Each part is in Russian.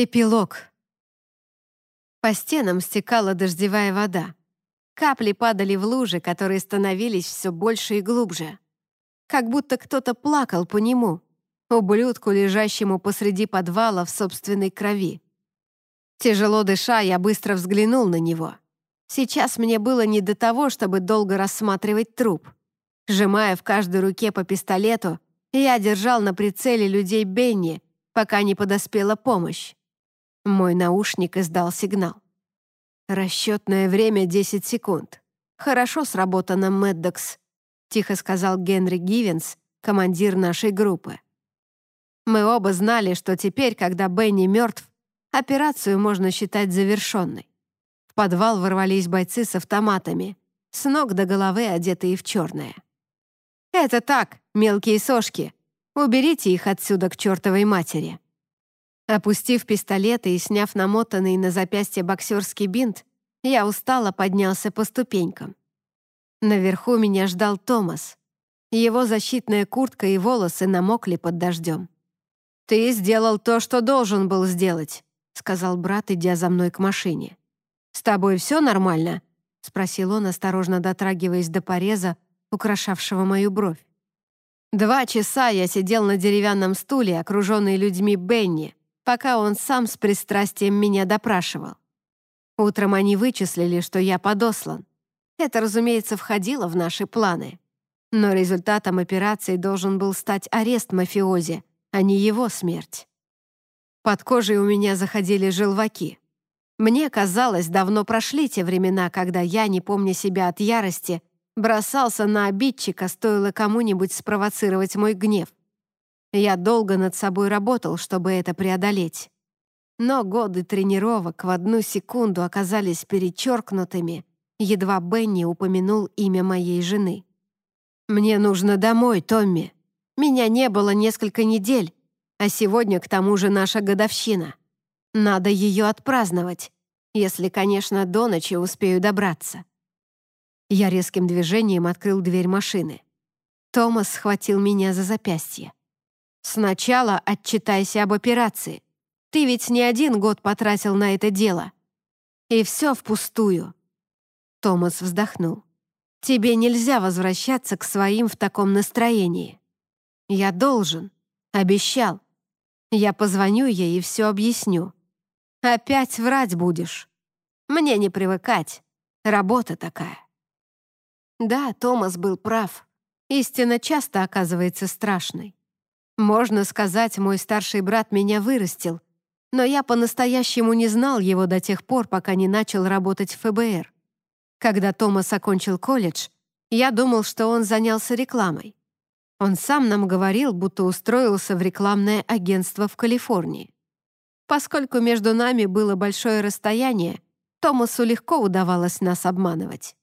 Эпилог. По стенам стекала дождевая вода. Капли падали в лужи, которые становились все больше и глубже. Как будто кто-то плакал по нему, ублюдку, лежащему посреди подвала в собственной крови. Тяжело дыша, я быстро взглянул на него. Сейчас мне было не до того, чтобы долго рассматривать труп. Сжимая в каждой руке по пистолету, я держал на прицеле людей Бенни, пока не подоспела помощь. Мой наушник издал сигнал. «Расчетное время — 10 секунд. Хорошо сработано, Мэддокс», — тихо сказал Генри Гивенс, командир нашей группы. Мы оба знали, что теперь, когда Бенни мертв, операцию можно считать завершенной. В подвал ворвались бойцы с автоматами, с ног до головы одетые в черное. «Это так, мелкие сошки. Уберите их отсюда к чертовой матери». Опустив пистолеты и сняв намотанный на запястье боксерский бинт, я устало поднялся по ступенькам. Наверху меня ждал Томас. Его защитная куртка и волосы намокли под дождем. «Ты сделал то, что должен был сделать», — сказал брат, идя за мной к машине. «С тобой все нормально?» — спросил он, осторожно дотрагиваясь до пореза, украшавшего мою бровь. Два часа я сидел на деревянном стуле, окруженный людьми Бенни, пока он сам с пристрастием меня допрашивал. Утром они вычислили, что я подослан. Это, разумеется, входило в наши планы. Но результатом операции должен был стать арест мафиози, а не его смерть. Под кожей у меня заходили желваки. Мне казалось, давно прошли те времена, когда я, не помня себя от ярости, бросался на обидчика, стоило кому-нибудь спровоцировать мой гнев. Я долго над собой работал, чтобы это преодолеть. Но годы тренировок в одну секунду оказались перечеркнутыми, едва Бенни упомянул имя моей жены. «Мне нужно домой, Томми. Меня не было несколько недель, а сегодня, к тому же, наша годовщина. Надо ее отпраздновать, если, конечно, до ночи успею добраться». Я резким движением открыл дверь машины. Томас схватил меня за запястье. Сначала отчитайся об операции. Ты ведь не один год потратил на это дело. И все впустую. Томас вздохнул. Тебе нельзя возвращаться к своим в таком настроении. Я должен. Обещал. Я позвоню ей и все объясню. Опять врать будешь. Мне не привыкать. Работа такая. Да, Томас был прав. Истина часто оказывается страшной. Можно сказать, мой старший брат меня вырастил, но я по-настоящему не знал его до тех пор, пока не начал работать в ФБР. Когда Томас окончил колледж, я думал, что он занялся рекламой. Он сам нам говорил, будто устроился в рекламное агентство в Калифорнии. Поскольку между нами было большое расстояние, Томасу легко удавалось нас обманывать.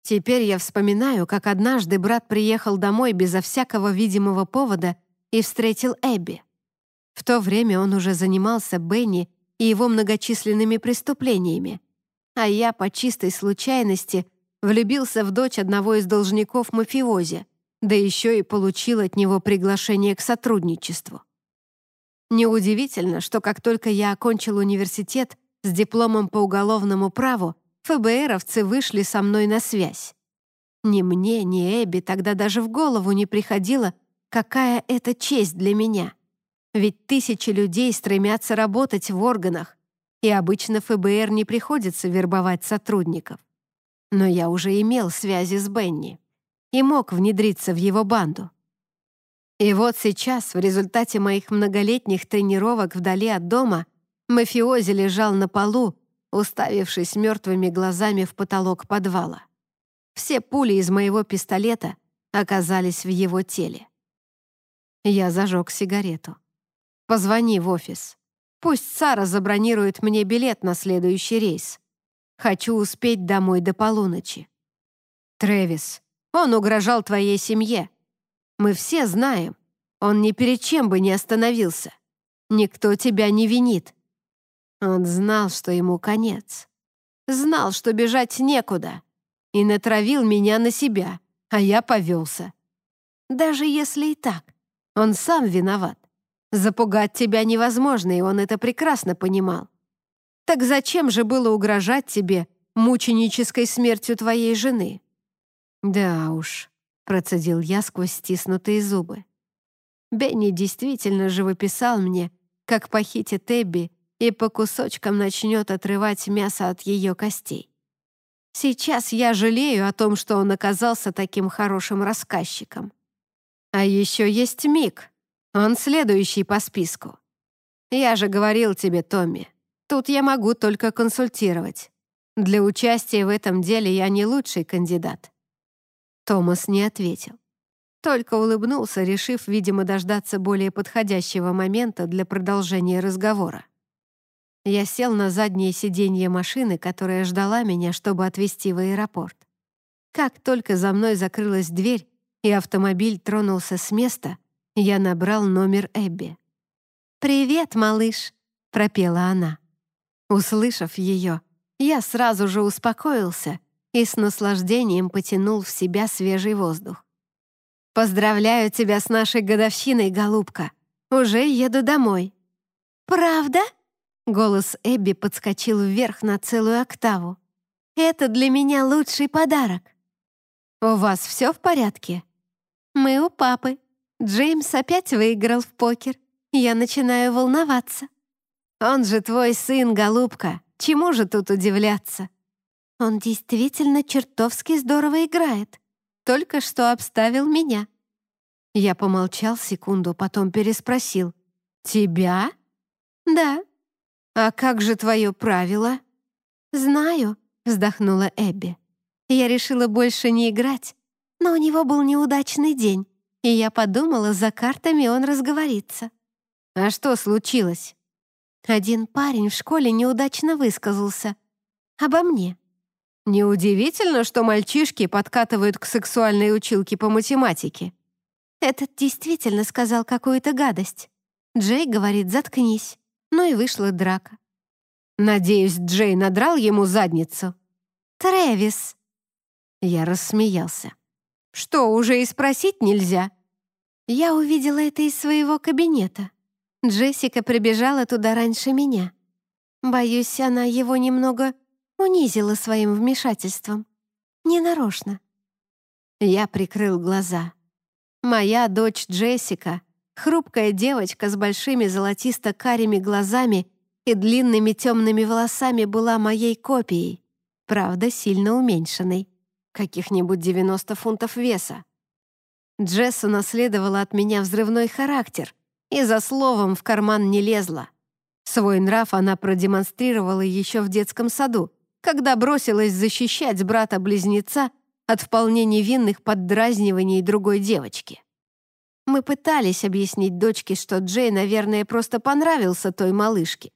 Теперь я вспоминаю, как однажды брат приехал домой безо всякого видимого повода и встретил Эбби. В то время он уже занимался Бенни и его многочисленными преступлениями, а я по чистой случайности влюбился в дочь одного из должников мафиози, да еще и получил от него приглашение к сотрудничеству. Неудивительно, что как только я окончил университет с дипломом по уголовному праву, ФБРовцы вышли со мной на связь. Ни мне, ни Эбби тогда даже в голову не приходило, Какая это честь для меня! Ведь тысячи людей стремятся работать в органах, и обычно ФБР не приходится вербовать сотрудников. Но я уже имел связи с Бенни и мог внедриться в его банду. И вот сейчас, в результате моих многолетних тренировок вдали от дома, мафиози лежал на полу, уставившись мертвыми глазами в потолок подвала. Все пули из моего пистолета оказались в его теле. Я зажег сигарету. «Позвони в офис. Пусть Сара забронирует мне билет на следующий рейс. Хочу успеть домой до полуночи». «Трэвис, он угрожал твоей семье. Мы все знаем, он ни перед чем бы не остановился. Никто тебя не винит. Он знал, что ему конец. Знал, что бежать некуда. И натравил меня на себя, а я повелся. Даже если и так, он сам виноват. Запугать тебя невозможно, и он это прекрасно понимал. Так зачем же было угрожать тебе мученической смертью твоей жены?» «Да уж», — процедил я сквозь стиснутые зубы. Бенни действительно живописал мне, как похитит Эбби и по кусочкам начнет отрывать мясо от ее костей. Сейчас я жалею о том, что он оказался таким хорошим рассказчиком. А еще есть Мик. Он следующий по списку. Я же говорил тебе, Томми, тут я могу только консультировать. Для участия в этом деле я не лучший кандидат. Томас не ответил. Только улыбнулся, решив, видимо, дождаться более подходящего момента для продолжения разговора. Я сел на заднее сиденье машины, которая ждала меня, чтобы отвезти в аэропорт. Как только за мной закрылась дверь и автомобиль тронулся с места, я набрал номер Эбби. «Привет, малыш», — пропела она. Услышав ее, я сразу же успокоился и с наслаждением потянул в себя свежий воздух. «Поздравляю тебя с нашей годовщиной, голубка. Уже еду домой». «Правда?» Голос Эбби подскочил вверх на целую октаву. «Это для меня лучший подарок». «У вас все в порядке?» «Мы у папы. Джеймс опять выиграл в покер. Я начинаю волноваться». «Он же твой сын, голубка. Чему же тут удивляться?» «Он действительно чертовски здорово играет только что обставил меня». Я помолчал секунду, потом переспросил. «Тебя?» «Да». «А как же твое правило?» «Знаю», — вздохнула Эбби. «Я решила больше не играть, но у него был неудачный день, и я подумала, за картами он разговорится». «А что случилось?» Один парень в школе неудачно высказался. Обо мне. Неудивительно, что мальчишки подкатывают к сексуальной училке по математике. Этот действительно сказал какую-то гадость. Джей говорит «заткнись». Ну и вышла драка. Надеюсь, Джей надрал ему задницу. «Трэвис!» Я рассмеялся. «Что, уже и спросить нельзя?» Я увидела это из своего кабинета. Джессика прибежала туда раньше меня. Боюсь, она его немного Унизила своим вмешательством. Ненарочно. Я прикрыл глаза. Моя дочь Джессика, хрупкая девочка с большими золотисто-карими глазами и длинными темными волосами была моей копией, правда, сильно уменьшенной, каких-нибудь 90 фунтов веса. Джесса наследовала от меня взрывной характер и за словом в карман не лезла. Свой нрав она продемонстрировала еще в детском саду, когда бросилась защищать брата-близнеца от вполне невинных поддразниваний другой девочки. Мы пытались объяснить дочке, что Джей, наверное, просто понравился той малышке.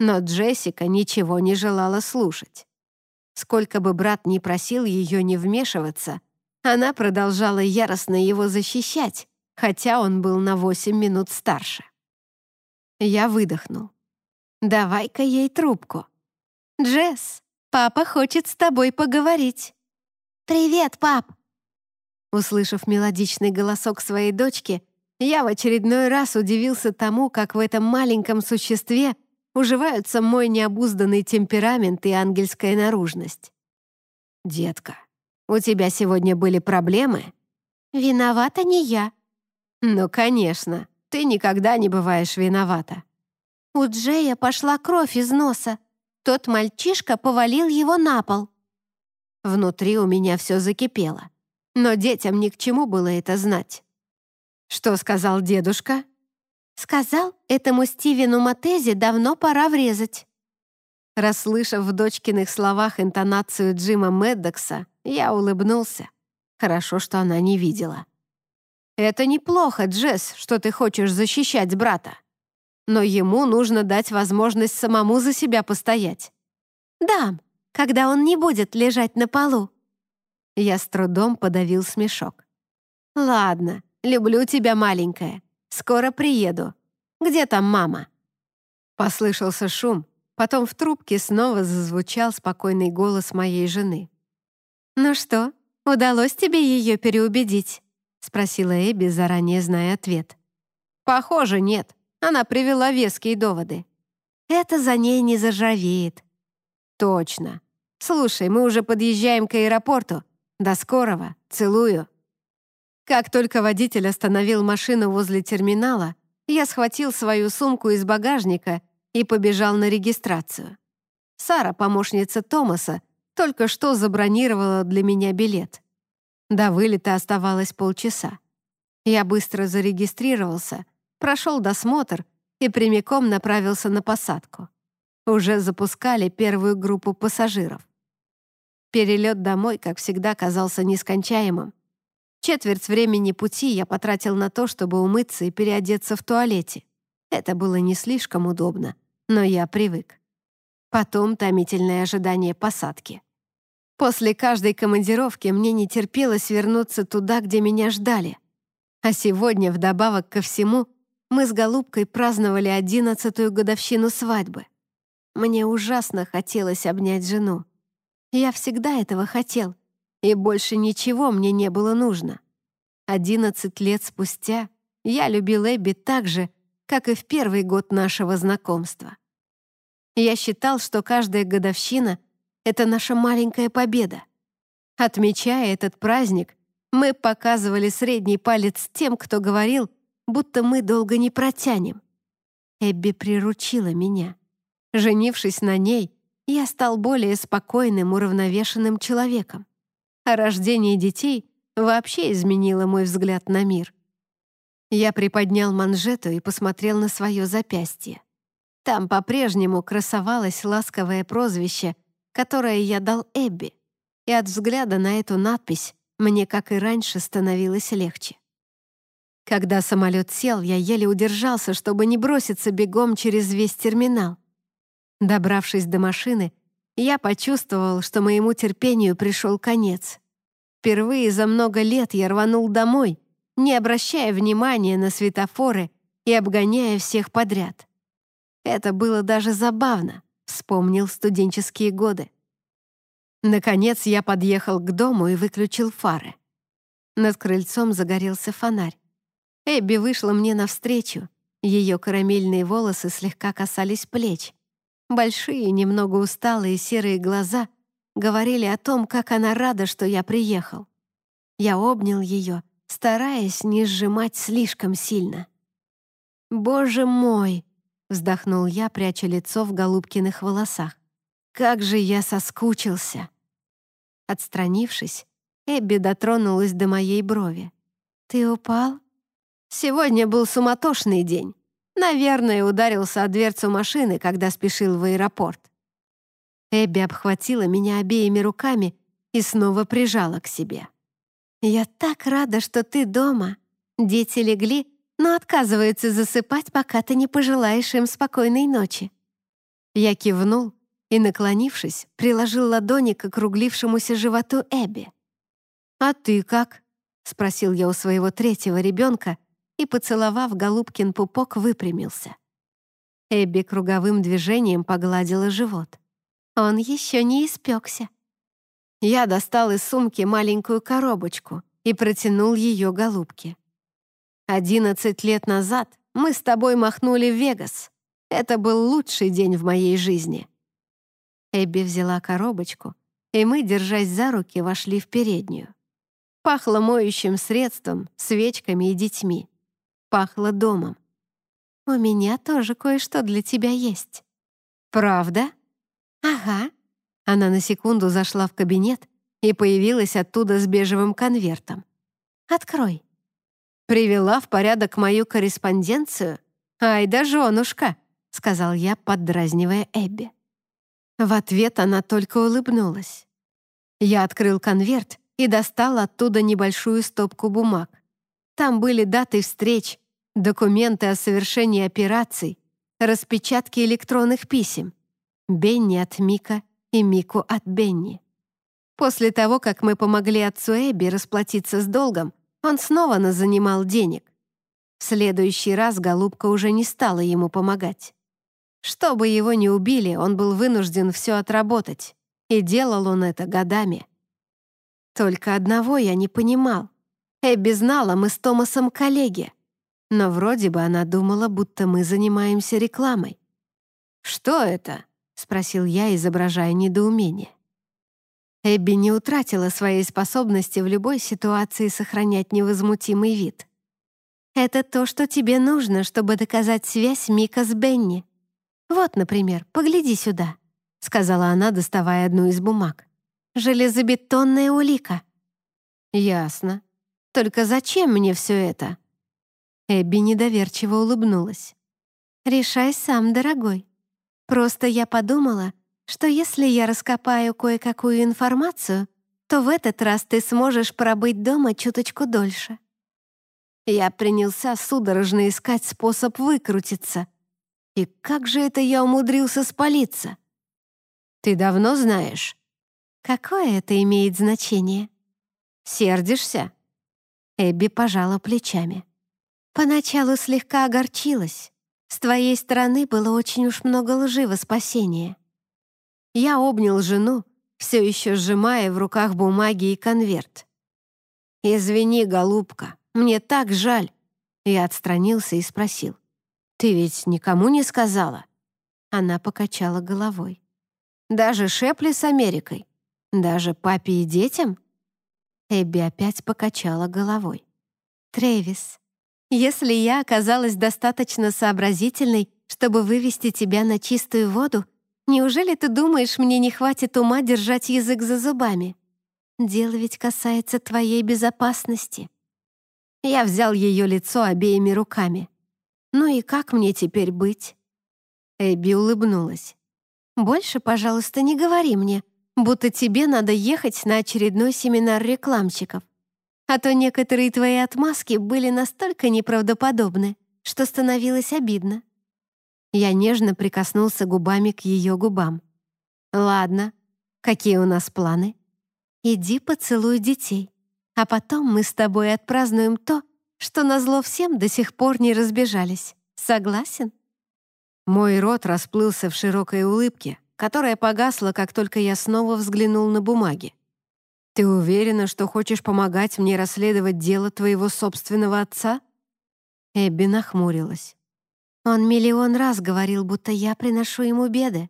Но Джессика ничего не желала слушать. Сколько бы брат ни просил ее не вмешиваться, она продолжала яростно его защищать, хотя он был на восемь минут старше. Я выдохнул. «Давай-ка ей трубку». «Джесс, Папа хочет с тобой поговорить». «Привет, пап!» Услышав мелодичный голосок своей дочки, я в очередной раз удивился тому, как в этом маленьком существе уживаются мой необузданный темперамент и ангельская наружность. «Детка, у тебя сегодня были проблемы?» «Виновата не я». «Ну, конечно, ты никогда не бываешь виновата». У Джея пошла кровь из носа. Тот мальчишка повалил его на пол. Внутри у меня все закипело. Но детям ни к чему было это знать. Что сказал дедушка? Сказал, этому Стивену Матезе давно пора врезать. Расслышав в дочкиных словах интонацию Джима Меддокса, я улыбнулся. Хорошо, что она не видела. «Это неплохо, Джесс, что ты хочешь защищать брата но ему нужно дать возможность самому за себя постоять. «Дам, когда он не будет лежать на полу». Я с трудом подавил смешок. «Ладно, люблю тебя, маленькая. Скоро приеду. Где там мама?» Послышался шум, потом в трубке снова зазвучал спокойный голос моей жены. «Ну что, удалось тебе ее переубедить?» — спросила Эбби, заранее зная ответ. «Похоже, нет. Она привела веские доводы. Это за ней не заржавеет. Точно. Слушай, мы уже подъезжаем к аэропорту. До скорого. Целую. Как только водитель остановил машину возле терминала, я схватил свою сумку из багажника и побежал на регистрацию. Сара, помощница Томаса, только что забронировала для меня билет. До вылета оставалось полчаса. Я быстро зарегистрировался, прошел досмотр и прямиком направился на посадку. Уже запускали первую группу пассажиров. Перелет домой, как всегда, казался нескончаемым. Четверть времени пути я потратил на то, чтобы умыться и переодеться в туалете. Это было не слишком удобно, но я привык. Потом томительное ожидание посадки. После каждой командировки мне не терпелось вернуться туда, где меня ждали. А сегодня, вдобавок ко всему, мы с Голубкой праздновали одиннадцатую годовщину свадьбы. Мне ужасно хотелось обнять жену. Я всегда этого хотел, и больше ничего мне не было нужно. Одиннадцать лет спустя я любил Эбби так же, как и в первый год нашего знакомства. Я считал, что каждая годовщина это наша маленькая победа. Отмечая этот праздник, мы показывали средний палец тем, кто говорил, будто мы долго не протянем. Эбби приручила меня. Женившись на ней, я стал более спокойным, уравновешенным человеком. А рождение детей вообще изменило мой взгляд на мир. Я приподнял манжету и посмотрел на свое запястье. Там по-прежнему красовалось ласковое прозвище которое я дал Эбби, и от взгляда на эту надпись мне, как и раньше, становилось легче. Когда самолет сел, я еле удержался, чтобы не броситься бегом через весь терминал. Добравшись до машины, я почувствовал, что моему терпению пришел конец. Впервые за много лет я рванул домой, не обращая внимания на светофоры и обгоняя всех подряд. Это было даже забавно. Вспомнил студенческие годы. Наконец я подъехал к дому и выключил фары. Над крыльцом загорелся фонарь. Эбби вышла мне навстречу. Ее карамельные волосы слегка касались плеч. Большие, немного усталые серые глаза говорили о том, как она рада, что я приехал. Я обнял ее, стараясь не сжимать слишком сильно. «Боже мой!» Вздохнул я, пряча лицо в голубкиных волосах. «Как же я соскучился!» Отстранившись, Эбби дотронулась до моей брови. «Ты упал?» «Сегодня был суматошный день. Наверное, ударился о дверцу машины, когда спешил в аэропорт». Эбби обхватила меня обеими руками и снова прижала к себе. «Я так рада, что ты дома. Дети легли, но отказывается засыпать, пока ты не пожелаешь им спокойной ночи». Я кивнул и, наклонившись, приложил ладони к округлившемуся животу Эбби. «А ты как?» — спросил я у своего третьего ребенка и, поцеловав Голубкин пупок, выпрямился. Эбби круговым движением погладила живот. Он еще не испекся. Я достал из сумки маленькую коробочку и протянул ее голубке. Одиннадцать лет назад мы с тобой махнули в Вегас. Это был лучший день в моей жизни». Эбби взяла коробочку, и мы, держась за руки, вошли в переднюю. Пахло моющим средством, свечками и детьми. Пахло домом. «У меня тоже кое-что для тебя есть». «Правда?» «Ага». Она на секунду зашла в кабинет и появилась оттуда с бежевым конвертом. «Открой». Привела в порядок мою корреспонденцию? Ай да женушка!» — сказал я, поддразнивая Эбби. В ответ она только улыбнулась. Я открыл конверт и достал оттуда небольшую стопку бумаг. Там были даты встреч, документы о совершении операций, распечатки электронных писем. Бенни от Мика и Мику от Бенни. После того, как мы помогли отцу Эбби расплатиться с долгом, он снова назанимал денег. В следующий раз Голубка уже не стала ему помогать. Чтобы его не убили, он был вынужден все отработать, и делал он это годами. Только одного я не понимал. Эбби знала, мы с Томасом коллеги. Но вроде бы она думала, будто мы занимаемся рекламой. «Что это?» — спросил я, изображая недоумение. Эбби не утратила своей способности в любой ситуации сохранять невозмутимый вид. «Это то, что тебе нужно, чтобы доказать связь Мика с Бенни. Вот, например, погляди сюда», — сказала она, доставая одну из бумаг. «Железобетонная улика». «Ясно. Только зачем мне все это?» Эбби недоверчиво улыбнулась. «Решай сам, дорогой. Просто я подумала, что если я раскопаю кое-какую информацию, то в этот раз ты сможешь пробыть дома чуточку дольше». Я принялся судорожно искать способ выкрутиться. И как же это я умудрился спалиться? «Ты давно знаешь?» «Какое это имеет значение?» «Сердишься?» Эбби пожала плечами. Поначалу слегка огорчилась. С твоей стороны было очень уж много лжи во спасение. Я обнял жену, все еще сжимая в руках бумаги и конверт. «Извини, голубка, мне так жаль». Я отстранился и спросил. «Ты ведь никому не сказала?» Она покачала головой. «Даже Шепли с Америкой? Даже папе и детям?» Эбби опять покачала головой. «Трэвис, если я оказалась достаточно сообразительной, чтобы вывести тебя на чистую воду, неужели ты думаешь, мне не хватит ума держать язык за зубами? Дело ведь касается твоей безопасности». Я взял ее лицо обеими руками. «Ну и как мне теперь быть?» Эбби улыбнулась. «Больше, пожалуйста, не говори мне, будто тебе надо ехать на очередной семинар рекламщиков. А то некоторые твои отмазки были настолько неправдоподобны, что становилось обидно. Я нежно прикоснулся губами к ее губам. «Ладно, какие у нас планы?» «Иди поцелуй детей, а потом мы с тобой отпразднуем то, что назло всем до сих пор не разбежались. Согласен?» Мой рот расплылся в широкой улыбке, которая погасла, как только я снова взглянул на бумаги. «Ты уверена, что хочешь помогать мне расследовать дело твоего собственного отца?» Эбби нахмурилась. Он миллион раз говорил, будто я приношу ему беды.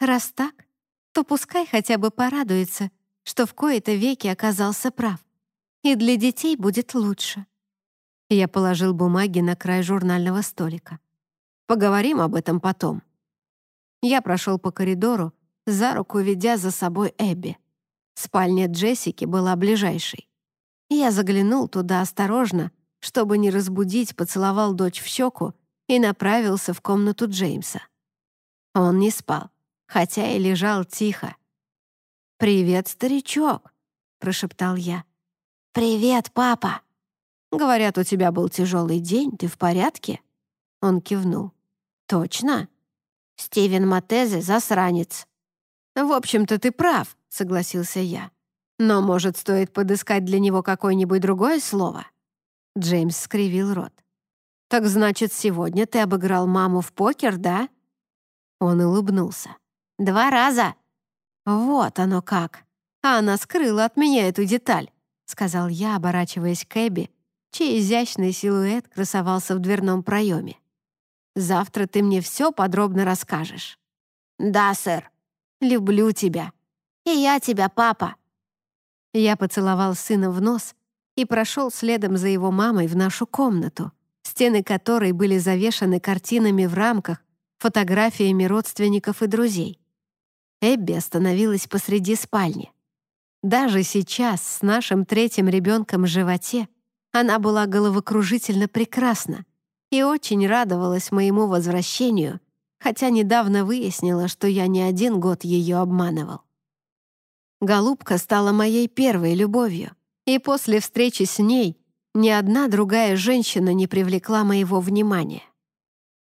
Раз так, то пускай хотя бы порадуется, что в кои-то веки оказался прав. И для детей будет лучше. Я положил бумаги на край журнального столика. Поговорим об этом потом. Я прошел по коридору, за руку ведя за собой Эбби. Спальня Джессики была ближайшей. Я заглянул туда осторожно, чтобы не разбудить, поцеловал дочь в щеку и направился в комнату Джеймса. Он не спал, хотя и лежал тихо. «Привет, старичок», — прошептал я. «Привет, папа». «Говорят, у тебя был тяжелый день, ты в порядке?» Он кивнул. «Точно?» «Стивен Матезе — засранец». «В общем-то, ты прав», — согласился я. «Но, может, стоит подыскать для него какое-нибудь другое слово?» Джеймс скривил рот. «Так значит, сегодня ты обыграл маму в покер, да?» Он улыбнулся. «Два раза!» «Вот оно как! А она скрыла от меня эту деталь», — сказал я, оборачиваясь к Эбби, чей изящный силуэт красовался в дверном проеме. «Завтра ты мне все подробно расскажешь». «Да, сэр. Люблю тебя», «И я тебя, папа!» Я поцеловал сына в нос и прошел следом за его мамой в нашу комнату, стены которой были завешаны картинами в рамках, фотографиями родственников и друзей. Эбби остановилась посреди спальни. Даже сейчас, с нашим третьим ребенком в животе, она была головокружительно прекрасна и очень радовалась моему возвращению, хотя недавно выяснила, что я не один год ее обманывал. Голубка стала моей первой любовью, и после встречи с ней ни одна другая женщина не привлекла моего внимания.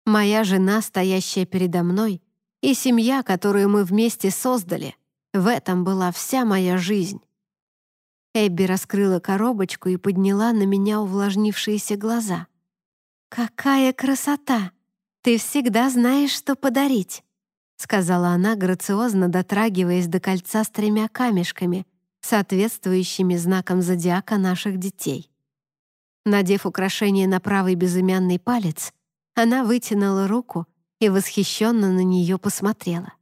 Моя жена, стоящая передо мной, и семья, которую мы вместе создали, в этом была вся моя жизнь. Эбби раскрыла коробочку и подняла на меня увлажнившиеся глаза. «Какая красота! Ты всегда знаешь, что подарить!» Сказала она, грациозно дотрагиваясь до кольца с тремя камешками, соответствующими знакам зодиака наших детей. Надев украшение на правый безымянный палец, она вытянула руку и восхищенно на нее посмотрела.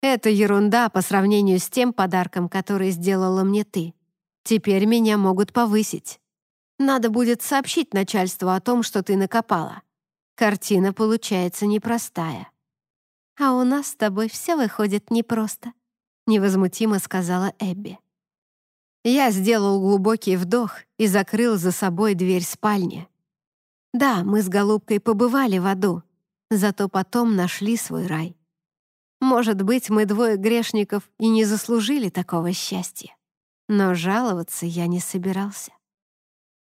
«Это ерунда по сравнению с тем подарком, который сделала мне ты. Теперь меня могут повысить. Надо будет сообщить начальству о том, что ты накопала. Картина получается непростая». «А у нас с тобой все выходит непросто», — невозмутимо сказала Эбби. Я сделал глубокий вдох и закрыл за собой дверь спальни. Да, мы с Голубкой побывали в аду, зато потом нашли свой рай. Может быть, мы двое грешников и не заслужили такого счастья. Но жаловаться я не собирался.